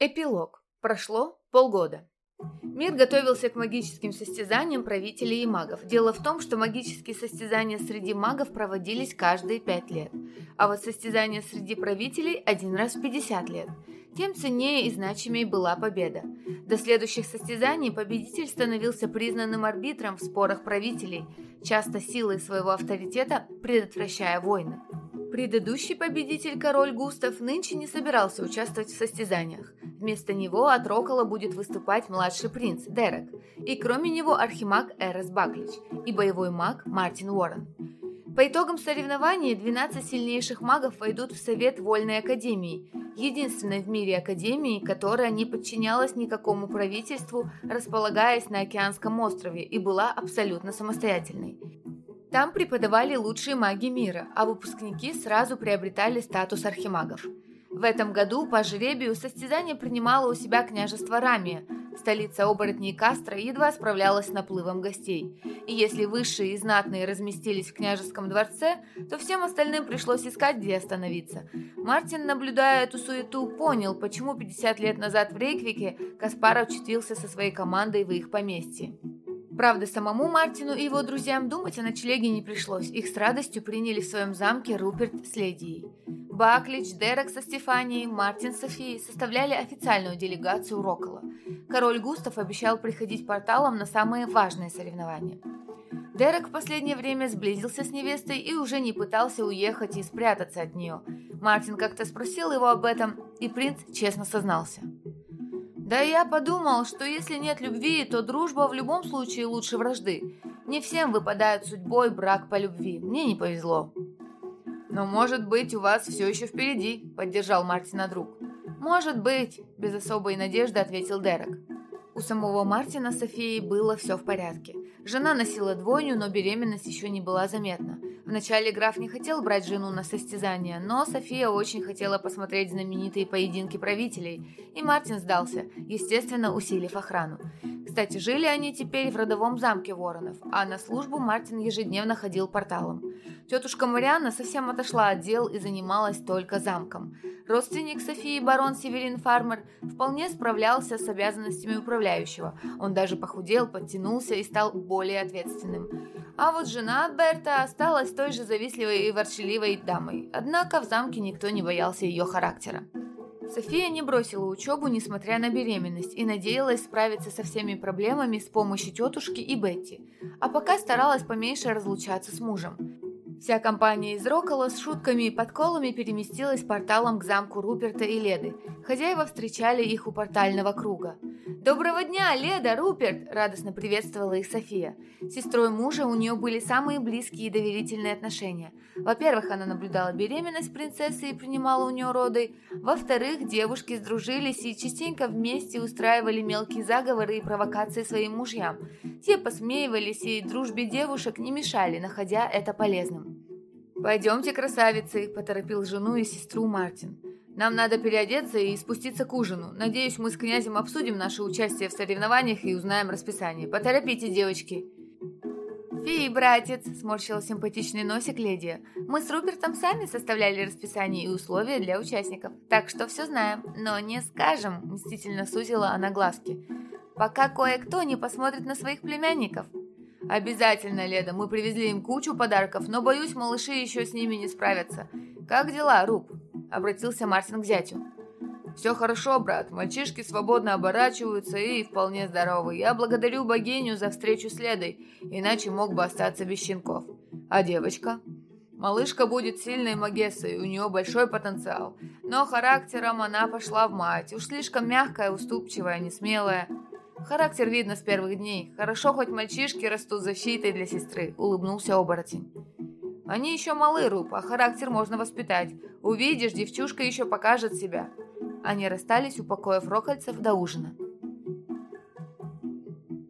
Эпилог. Прошло полгода. Мир готовился к магическим состязаниям правителей и магов. Дело в том, что магические состязания среди магов проводились каждые пять лет, а вот состязания среди правителей один раз в 50 лет. Тем ценнее и значимее была победа. До следующих состязаний победитель становился признанным арбитром в спорах правителей, часто силой своего авторитета предотвращая войны. Предыдущий победитель король Густав нынче не собирался участвовать в состязаниях. Вместо него от Рокола будет выступать младший принц Дерек, и кроме него архимаг Эрес Баклич и боевой маг Мартин Уоррен. По итогам соревнований 12 сильнейших магов войдут в Совет Вольной Академии, единственной в мире академии, которая не подчинялась никакому правительству, располагаясь на Океанском острове и была абсолютно самостоятельной. Там преподавали лучшие маги мира, а выпускники сразу приобретали статус архимагов. В этом году по жребию состязание принимало у себя княжество Рамия. Столица оборотней Кастро едва справлялась с наплывом гостей. И если высшие и знатные разместились в княжеском дворце, то всем остальным пришлось искать, где остановиться. Мартин, наблюдая эту суету, понял, почему 50 лет назад в Рейквике Каспар очутился со своей командой в их поместье. Правда, самому Мартину и его друзьям думать о ночлеге не пришлось. Их с радостью приняли в своем замке Руперт с Ледией. Баклич, Дерек со Стефанией, Мартин с Софией составляли официальную делегацию Рокола. Король Густав обещал приходить порталом на самые важные соревнования. Дерек в последнее время сблизился с невестой и уже не пытался уехать и спрятаться от нее. Мартин как-то спросил его об этом, и принц честно сознался – да я подумал, что если нет любви, то дружба в любом случае лучше вражды. Не всем выпадает судьбой брак по любви. Мне не повезло. Но может быть у вас все еще впереди, поддержал Мартина друг. Может быть, без особой надежды ответил Дерек. У самого Мартина с Софией было все в порядке. Жена носила двойню, но беременность еще не была заметна. Вначале граф не хотел брать жену на состязание, но София очень хотела посмотреть знаменитые поединки правителей, и Мартин сдался, естественно, усилив охрану. Кстати, жили они теперь в родовом замке Воронов, а на службу Мартин ежедневно ходил порталом. Тетушка Марианна совсем отошла от дел и занималась только замком. Родственник Софии, барон Северин Фармер, вполне справлялся с обязанностями управляющего. Он даже похудел, подтянулся и стал более ответственным. А вот жена Берта осталась той же завистливой и ворчливой дамой, однако в замке никто не боялся ее характера. София не бросила учебу, несмотря на беременность, и надеялась справиться со всеми проблемами с помощью тетушки и Бетти, а пока старалась поменьше разлучаться с мужем. Вся компания из Рокола с шутками и подколами переместилась порталом к замку Руперта и Леды. Хозяева встречали их у портального круга. «Доброго дня, Леда, Руперт!» – радостно приветствовала их София. С сестрой мужа у нее были самые близкие и доверительные отношения. Во-первых, она наблюдала беременность принцессы и принимала у нее роды. Во-вторых, девушки сдружились и частенько вместе устраивали мелкие заговоры и провокации своим мужьям. Те посмеивались и дружбе девушек не мешали, находя это полезным. «Пойдемте, красавицы!» – поторопил жену и сестру Мартин. Нам надо переодеться и спуститься к ужину. Надеюсь, мы с князем обсудим наше участие в соревнованиях и узнаем расписание. Поторопите, девочки!» «Фи, братец!» – сморщила симпатичный носик леди. «Мы с Рупертом сами составляли расписание и условия для участников, так что все знаем, но не скажем!» – мстительно сузила она глазки. «Пока кое-кто не посмотрит на своих племянников!» «Обязательно, Леда, мы привезли им кучу подарков, но, боюсь, малыши еще с ними не справятся. Как дела, Руб?» – обратился Мартин к зятю. «Все хорошо, брат. Мальчишки свободно оборачиваются и вполне здоровы. Я благодарю богиню за встречу с Ледой, иначе мог бы остаться без щенков. А девочка?» Малышка будет сильной магессой, у нее большой потенциал. Но характером она пошла в мать. Уж слишком мягкая, уступчивая, несмелая. Характер видно с первых дней. Хорошо, хоть мальчишки растут защитой для сестры, улыбнулся оборотень. Они еще малы, Руб, а характер можно воспитать. Увидишь, девчушка еще покажет себя. Они расстались, упокоив рокольцев до ужина.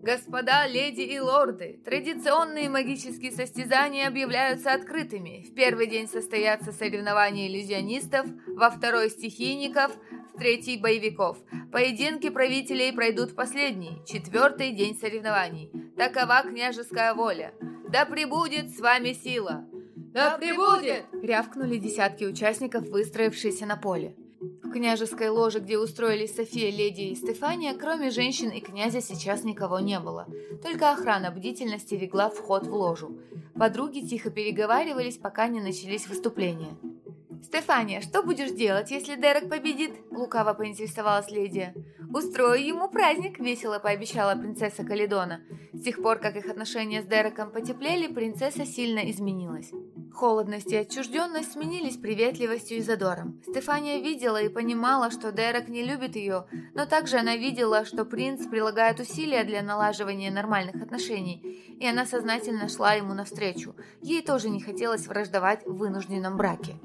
Господа, леди и лорды, традиционные магические состязания объявляются открытыми. В первый день состоятся соревнования иллюзионистов, во второй стихийников, в третий боевиков. Поединки правителей пройдут в последний, четвертый день соревнований. Такова княжеская воля. Да пребудет с вами сила! «Да прибудет!» – рявкнули десятки участников, выстроившиеся на поле. В княжеской ложе, где устроились София, Леди и Стефания, кроме женщин и князя сейчас никого не было. Только охрана бдительности вегла вход в ложу. Подруги тихо переговаривались, пока не начались выступления. «Стефания, что будешь делать, если Дерек победит?» – лукаво поинтересовалась Ледия. «Устрою ему праздник», – весело пообещала принцесса Каледона. С тех пор, как их отношения с Дереком потеплели, принцесса сильно изменилась. Холодность и отчужденность сменились приветливостью и задором. Стефания видела и понимала, что Дерек не любит ее, но также она видела, что принц прилагает усилия для налаживания нормальных отношений, и она сознательно шла ему навстречу. Ей тоже не хотелось враждовать в вынужденном браке.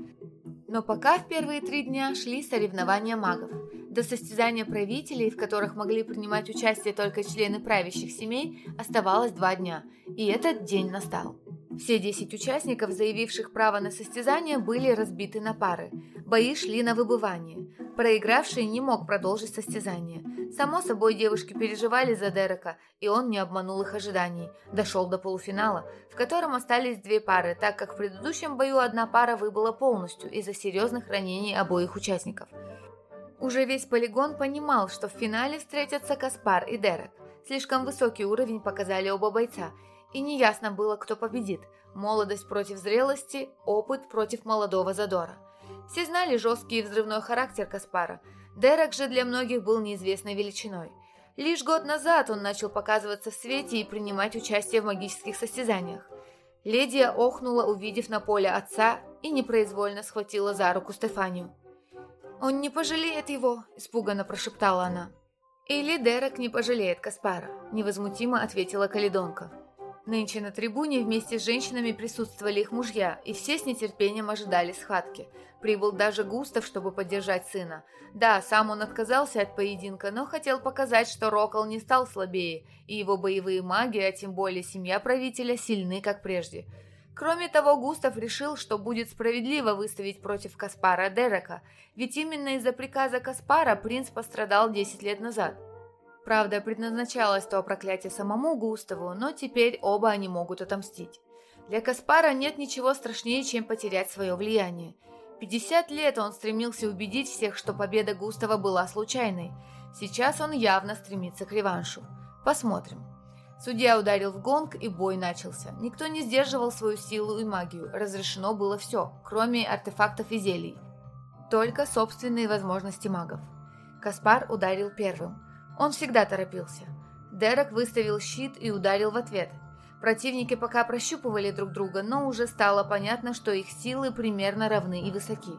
Но пока в первые три дня шли соревнования магов. До состязания правителей, в которых могли принимать участие только члены правящих семей, оставалось два дня, и этот день настал. Все десять участников, заявивших право на состязание, были разбиты на пары. Бои шли на выбывание. Проигравший не мог продолжить состязание. Само собой, девушки переживали за Дерека, и он не обманул их ожиданий. Дошел до полуфинала, в котором остались две пары, так как в предыдущем бою одна пара выбыла полностью из-за серьезных ранений обоих участников. Уже весь полигон понимал, что в финале встретятся Каспар и Дерек. Слишком высокий уровень показали оба бойца, и неясно было, кто победит – молодость против зрелости, опыт против молодого задора. Все знали жесткий и взрывной характер Каспара. Дерек же для многих был неизвестной величиной. Лишь год назад он начал показываться в свете и принимать участие в магических состязаниях. Ледия охнула, увидев на поле отца, и непроизвольно схватила за руку Стефанию. «Он не пожалеет его», – испуганно прошептала она. «Или Дерек не пожалеет Каспара», – невозмутимо ответила Каледонка. Нынче на трибуне вместе с женщинами присутствовали их мужья, и все с нетерпением ожидали схватки. Прибыл даже Густав, чтобы поддержать сына. Да, сам он отказался от поединка, но хотел показать, что Рокол не стал слабее, и его боевые маги, а тем более семья правителя, сильны, как прежде. Кроме того, Густав решил, что будет справедливо выставить против Каспара Дерека, ведь именно из-за приказа Каспара принц пострадал 10 лет назад. Правда, предназначалось то проклятие самому Густаву, но теперь оба они могут отомстить. Для Каспара нет ничего страшнее, чем потерять свое влияние. 50 лет он стремился убедить всех, что победа Густава была случайной. Сейчас он явно стремится к реваншу. Посмотрим. Судья ударил в гонг, и бой начался. Никто не сдерживал свою силу и магию. Разрешено было все, кроме артефактов и зелий. Только собственные возможности магов. Каспар ударил первым. Он всегда торопился. Дерек выставил щит и ударил в ответ. Противники пока прощупывали друг друга, но уже стало понятно, что их силы примерно равны и высоки.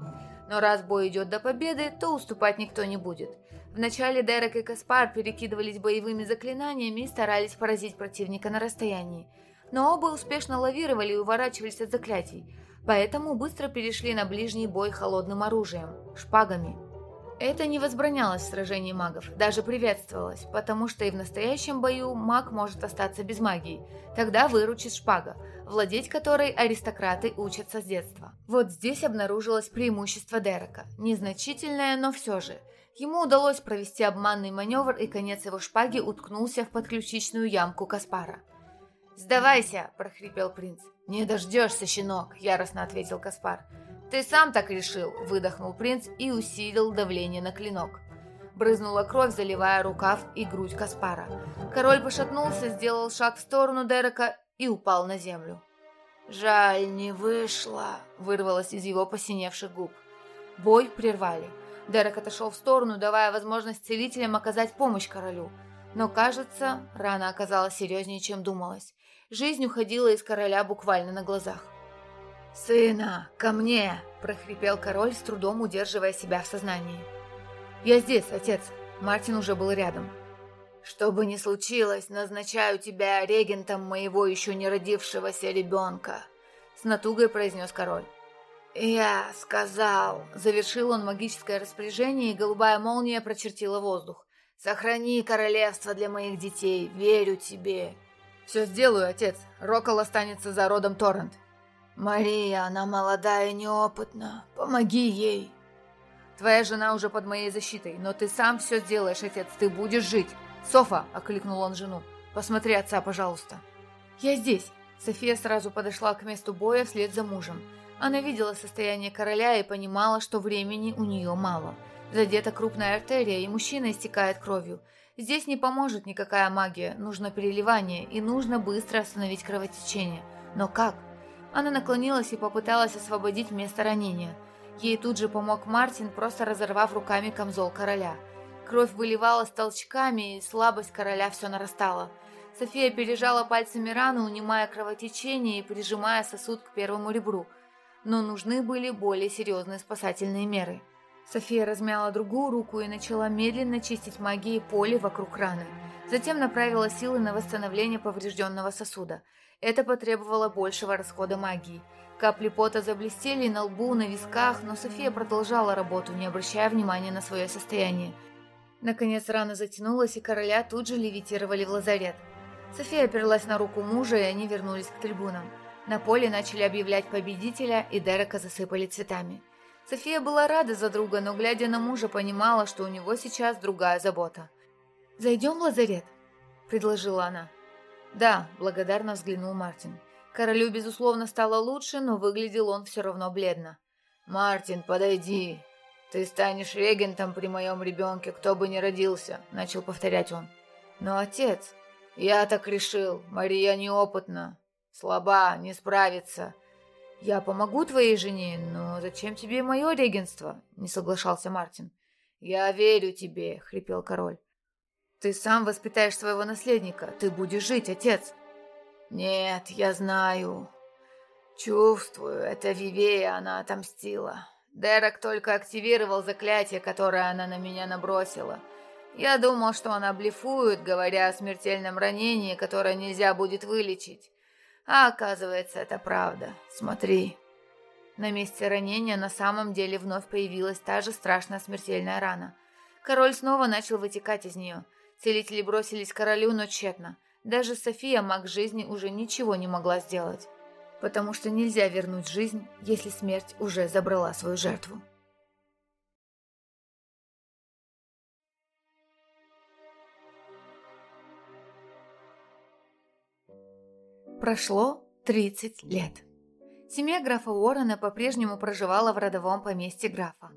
Но раз бой идет до победы, то уступать никто не будет. Вначале Дерек и Каспар перекидывались боевыми заклинаниями и старались поразить противника на расстоянии. Но оба успешно лавировали и уворачивались от заклятий, поэтому быстро перешли на ближний бой холодным оружием – шпагами – это не возбранялось в сражении магов, даже приветствовалось, потому что и в настоящем бою маг может остаться без магии. Тогда выручит шпага, владеть которой аристократы учатся с детства. Вот здесь обнаружилось преимущество Дерека. Незначительное, но все же. Ему удалось провести обманный маневр, и конец его шпаги уткнулся в подключичную ямку Каспара. «Сдавайся!» – прохрипел принц. «Не дождешься, щенок!» – яростно ответил Каспар. «Ты сам так решил», – выдохнул принц и усилил давление на клинок. Брызнула кровь, заливая рукав и грудь Каспара. Король пошатнулся, сделал шаг в сторону Дерека и упал на землю. «Жаль, не вышло», – вырвалось из его посиневших губ. Бой прервали. Дерек отошел в сторону, давая возможность целителям оказать помощь королю. Но, кажется, рана оказалась серьезнее, чем думалось. Жизнь уходила из короля буквально на глазах. «Сына, ко мне!» – прохрипел король, с трудом удерживая себя в сознании. «Я здесь, отец!» Мартин уже был рядом. «Что бы ни случилось, назначаю тебя регентом моего еще не родившегося ребенка», – с натугой произнес король. «Я сказал...» – завершил он магическое распоряжение, и голубая молния прочертила воздух. «Сохрани королевство для моих детей, верю тебе». «Все сделаю, отец. Рокол останется за родом Торрент. «Мария, она молодая и неопытна. Помоги ей!» «Твоя жена уже под моей защитой, но ты сам все сделаешь, отец, ты будешь жить!» «Софа!» – окликнул он жену. «Посмотри отца, пожалуйста!» «Я здесь!» София сразу подошла к месту боя вслед за мужем. Она видела состояние короля и понимала, что времени у нее мало. Задета крупная артерия, и мужчина истекает кровью. Здесь не поможет никакая магия, нужно переливание, и нужно быстро остановить кровотечение. Но как? Она наклонилась и попыталась освободить место ранения. Ей тут же помог Мартин, просто разорвав руками камзол короля. Кровь выливалась толчками, и слабость короля все нарастала. София пережала пальцами рану, унимая кровотечение и прижимая сосуд к первому ребру. Но нужны были более серьезные спасательные меры. София размяла другую руку и начала медленно чистить магией поле вокруг раны. Затем направила силы на восстановление поврежденного сосуда. Это потребовало большего расхода магии. Капли пота заблестели на лбу, на висках, но София продолжала работу, не обращая внимания на свое состояние. Наконец рана затянулась, и короля тут же левитировали в лазарет. София оперлась на руку мужа, и они вернулись к трибунам. На поле начали объявлять победителя, и Дерека засыпали цветами. София была рада за друга, но, глядя на мужа, понимала, что у него сейчас другая забота. «Зайдем в лазарет?» – предложила она. «Да», – благодарно взглянул Мартин. Королю, безусловно, стало лучше, но выглядел он все равно бледно. «Мартин, подойди. Ты станешь регентом при моем ребенке, кто бы ни родился», – начал повторять он. «Но отец...» «Я так решил. Мария неопытна. Слаба, не справится. «Я помогу твоей жене, но зачем тебе мое регенство?» — не соглашался Мартин. «Я верю тебе», — хрипел король. «Ты сам воспитаешь своего наследника. Ты будешь жить, отец». «Нет, я знаю. Чувствую, это Вивея она отомстила. Дерек только активировал заклятие, которое она на меня набросила. Я думал, что она блефует, говоря о смертельном ранении, которое нельзя будет вылечить. А оказывается, это правда. Смотри. На месте ранения на самом деле вновь появилась та же страшная смертельная рана. Король снова начал вытекать из нее. Целители бросились королю, но тщетно. Даже София, маг жизни, уже ничего не могла сделать. Потому что нельзя вернуть жизнь, если смерть уже забрала свою жертву. Прошло 30 лет. Семья графа Уоррена по-прежнему проживала в родовом поместье графа.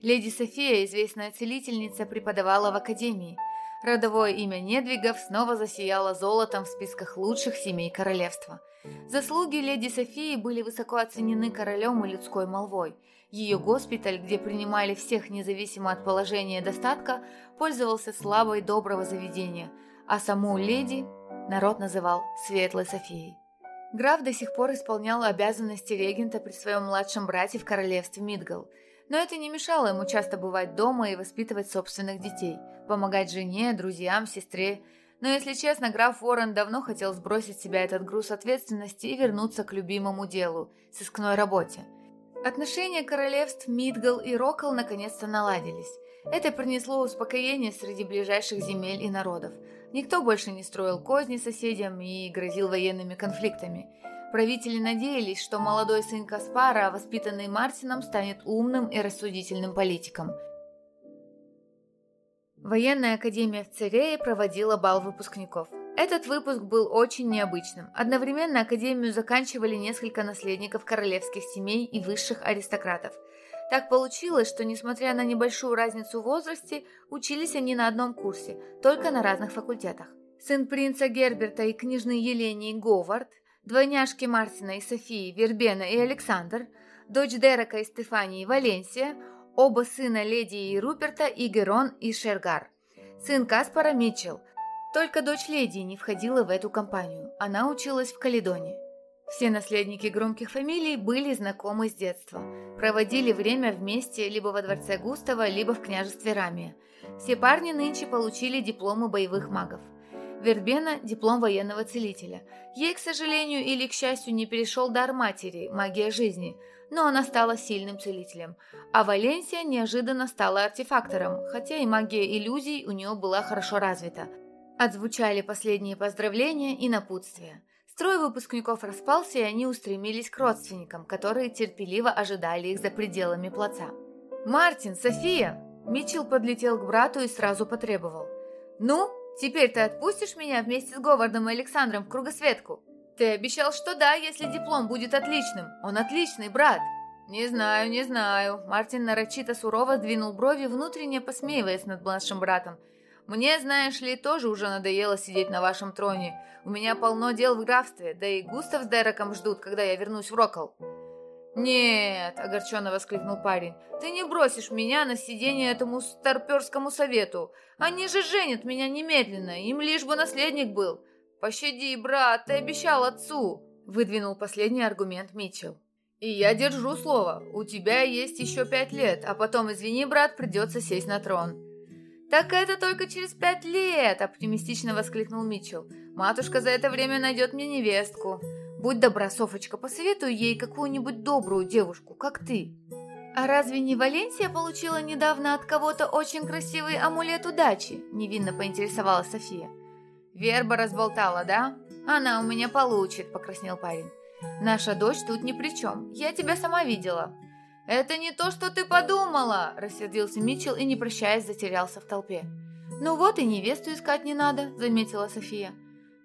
Леди София, известная целительница, преподавала в академии. Родовое имя Недвигов снова засияло золотом в списках лучших семей королевства. Заслуги леди Софии были высоко оценены королем и людской молвой. Ее госпиталь, где принимали всех независимо от положения и достатка, пользовался славой доброго заведения, а саму леди народ называл Светлой Софией. Граф до сих пор исполнял обязанности регента при своем младшем брате в королевстве Мидгал, но это не мешало ему часто бывать дома и воспитывать собственных детей, помогать жене, друзьям, сестре. Но, если честно, граф Уоррен давно хотел сбросить с себя этот груз ответственности и вернуться к любимому делу – сыскной работе. Отношения королевств Мидгал и Рокал наконец-то наладились. Это принесло успокоение среди ближайших земель и народов – Никто больше не строил козни соседям и грозил военными конфликтами. Правители надеялись, что молодой сын Каспара, воспитанный Мартином, станет умным и рассудительным политиком. Военная академия в Церее проводила бал выпускников. Этот выпуск был очень необычным. Одновременно академию заканчивали несколько наследников королевских семей и высших аристократов – так получилось, что, несмотря на небольшую разницу в возрасте, учились они на одном курсе, только на разных факультетах. Сын принца Герберта и княжны Елении Говард, двойняшки Мартина и Софии Вербена и Александр, дочь Дерека и Стефании Валенсия, оба сына леди и Руперта Игерон и Шергар, сын Каспара Митчелл. Только дочь леди не входила в эту компанию, она училась в Каледоне. Все наследники громких фамилий были знакомы с детства, проводили время вместе либо во дворце Густава, либо в княжестве Рамия. Все парни нынче получили дипломы боевых магов. Вербена – диплом военного целителя. Ей, к сожалению или к счастью, не перешел дар матери, магия жизни, но она стала сильным целителем. А Валенсия неожиданно стала артефактором, хотя и магия иллюзий у нее была хорошо развита. Отзвучали последние поздравления и напутствия. Строй выпускников распался, и они устремились к родственникам, которые терпеливо ожидали их за пределами плаца. «Мартин, София!» Митчелл подлетел к брату и сразу потребовал. «Ну, теперь ты отпустишь меня вместе с Говардом и Александром в кругосветку? Ты обещал, что да, если диплом будет отличным. Он отличный, брат!» «Не знаю, не знаю». Мартин нарочито сурово сдвинул брови, внутренне посмеиваясь над младшим братом. «Мне, знаешь ли, тоже уже надоело сидеть на вашем троне. У меня полно дел в графстве, да и Густав с Дереком ждут, когда я вернусь в Рокол». «Нет», — огорченно воскликнул парень, — «ты не бросишь меня на сидение этому старперскому совету. Они же женят меня немедленно, им лишь бы наследник был. Пощади, брат, ты обещал отцу», — выдвинул последний аргумент Митчелл. «И я держу слово. У тебя есть еще пять лет, а потом, извини, брат, придется сесть на трон». «Так это только через пять лет!» – оптимистично воскликнул Митчелл. «Матушка за это время найдет мне невестку. Будь добра, Софочка, посоветуй ей какую-нибудь добрую девушку, как ты». «А разве не Валенсия получила недавно от кого-то очень красивый амулет удачи?» – невинно поинтересовалась София. «Верба разболтала, да? Она у меня получит», – покраснел парень. «Наша дочь тут ни при чем. Я тебя сама видела». «Это не то, что ты подумала!» – рассердился Митчелл и, не прощаясь, затерялся в толпе. «Ну вот и невесту искать не надо», – заметила София.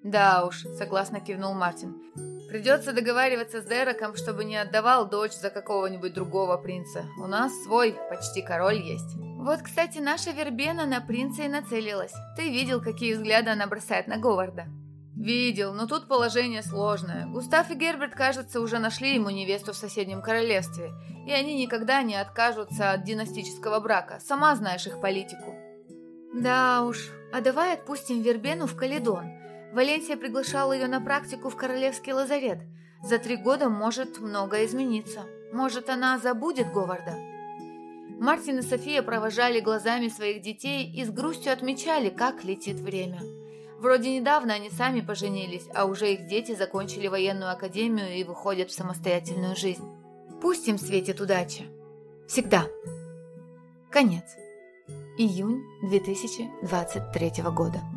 «Да уж», – согласно кивнул Мартин. «Придется договариваться с Дереком, чтобы не отдавал дочь за какого-нибудь другого принца. У нас свой, почти король есть». «Вот, кстати, наша Вербена на принца и нацелилась. Ты видел, какие взгляды она бросает на Говарда?» «Видел, но тут положение сложное. Густав и Герберт, кажется, уже нашли ему невесту в соседнем королевстве, и они никогда не откажутся от династического брака. Сама знаешь их политику». «Да уж, а давай отпустим Вербену в Каледон. Валенсия приглашала ее на практику в королевский лазарет. За три года может многое измениться. Может, она забудет Говарда?» Мартин и София провожали глазами своих детей и с грустью отмечали, как летит время. Вроде недавно они сами поженились, а уже их дети закончили военную академию и выходят в самостоятельную жизнь. Пусть им светит удача. Всегда. Конец. Июнь 2023 года.